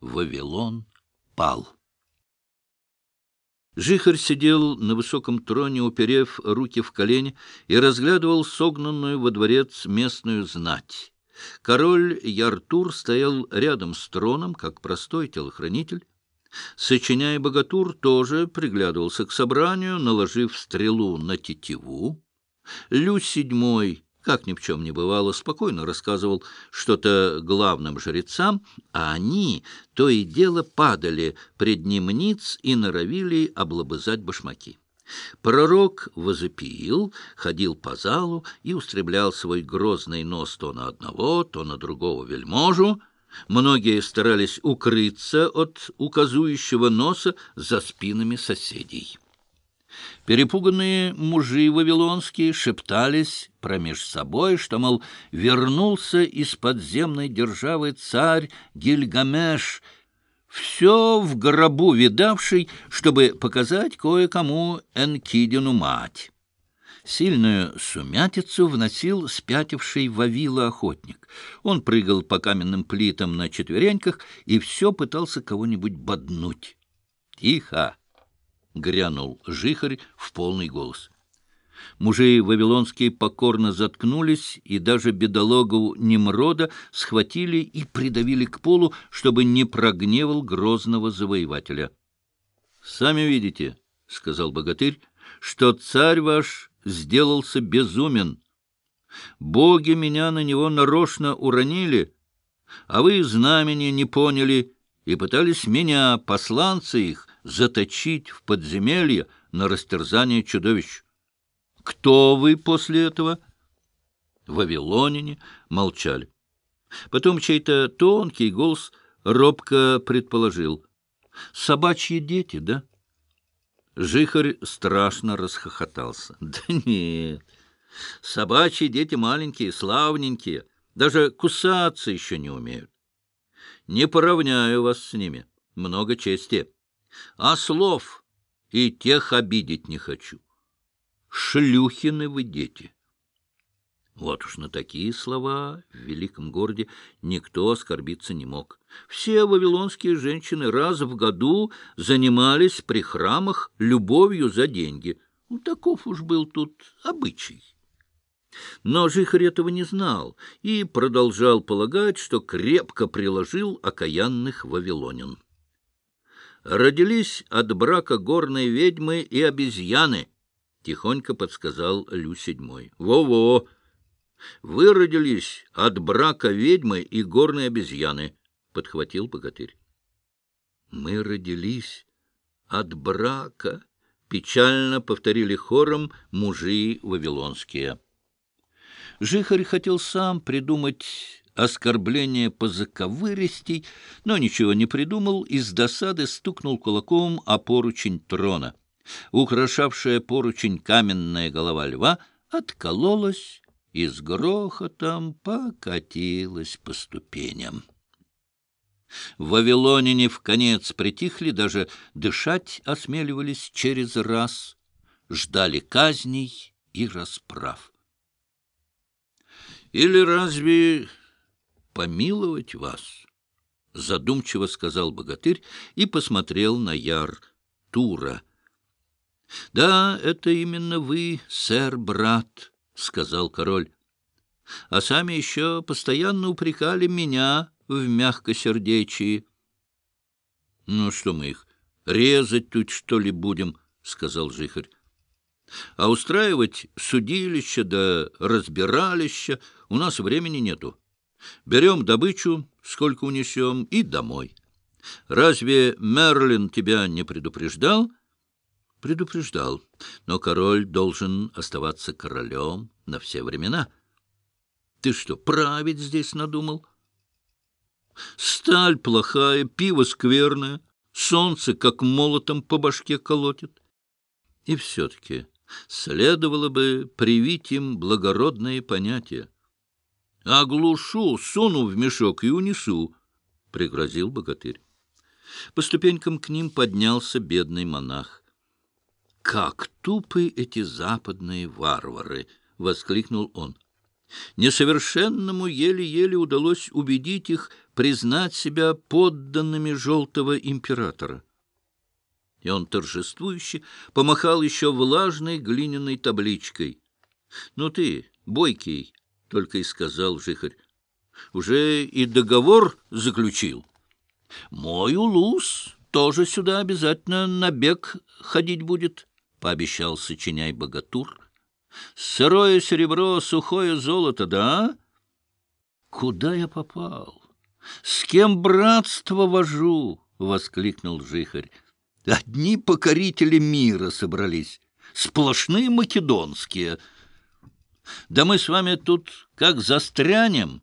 Вавилон пал. Жихарь сидел на высоком троне, уперев руки в колени, и разглядывал согнанную во дворец местную знать. Король Яртур стоял рядом с троном, как простой телохранитель. Сочиняя богатур, тоже приглядывался к собранию, наложив стрелу на тетиву. Лю седьмой как ни в чем не бывало, спокойно рассказывал что-то главным жрецам, а они то и дело падали пред ним ниц и норовили облобызать башмаки. Пророк возопил, ходил по залу и устремлял свой грозный нос то на одного, то на другого вельможу. Многие старались укрыться от указующего носа за спинами соседей. Перепуганные мужи вавилонские шептались промеж собой, что, мол, вернулся из подземной державы царь Гильгамеш, все в гробу видавший, чтобы показать кое-кому Энкидину мать. Сильную сумятицу вносил спятивший Вавила охотник. Он прыгал по каменным плитам на четвереньках и все пытался кого-нибудь боднуть. «Тихо!» — грянул жихарь в полный голос. Мужи вавилонские покорно заткнулись, и даже бедологу Немрода схватили и придавили к полу, чтобы не прогневал грозного завоевателя. — Сами видите, — сказал богатырь, — что царь ваш сделался безумен. Боги меня на него нарочно уронили, а вы знамени не поняли и пытались меня, посланца их, заточить в подземелье на растерзание чудовищ. Кто вы после этого? Вавилонине молчали. Потом чей-то тонкий голос робко предположил. Собачьи дети, да? Жихарь страшно расхохотался. Да нет, собачьи дети маленькие, славненькие, даже кусаться еще не умеют. Не поравняю вас с ними, много чести а слов и тех обидеть не хочу. Шлюхины вы дети. Вот уж на такие слова в великом городе никто оскорбиться не мог. Все вавилонские женщины раз в году занимались при храмах любовью за деньги. Ну, таков уж был тут обычай. Но Жихарь этого не знал и продолжал полагать, что крепко приложил окаянных вавилонян родились от брака горной ведьмы и обезьяны, — тихонько подсказал Лю седьмой. Во — Вы родились от брака ведьмы и горной обезьяны, — подхватил богатырь. — Мы родились от брака, — печально повторили хором мужи вавилонские. Жихарь хотел сам придумать оскорбление по заковыристей, но ничего не придумал и с досады стукнул кулаком о поручень трона. Украшавшая поручень каменная голова льва откололась и с грохотом покатилась по ступеням. Вавилоняне в конец притихли, даже дышать осмеливались через раз, ждали казней и расправ. Или разве помиловать вас, — задумчиво сказал богатырь и посмотрел на Яр Тура. — Да, это именно вы, сэр-брат, — сказал король. — А сами еще постоянно упрекали меня в мягкосердечии. — Ну, что мы их, резать тут, что ли, будем? — сказал жихарь. — А устраивать судилище да разбиралище у нас времени нету. Берем добычу, сколько унесем, и домой. Разве Мерлин тебя не предупреждал? Предупреждал, но король должен оставаться королем на все времена. Ты что, править здесь надумал? Сталь плохая, пиво скверное, солнце как молотом по башке колотит. И все-таки следовало бы привить им благородные понятия. Оглушу, суну в мешок и унесу, — пригрозил богатырь. По ступенькам к ним поднялся бедный монах. — Как тупы эти западные варвары! — воскликнул он. Несовершенному еле-еле удалось убедить их признать себя подданными желтого императора. И он торжествующе помахал еще влажной глиняной табличкой. — Ну ты, бойкий, — только и сказал жихарь, — уже и договор заключил. Мой улус тоже сюда обязательно на бег ходить будет, — пообещал сочиняй богатур. Сырое серебро, сухое золото, да? Куда я попал? С кем братство вожу? — воскликнул жихарь. Одни покорители мира собрались, сплошные македонские. Да мы с вами тут как застрянем,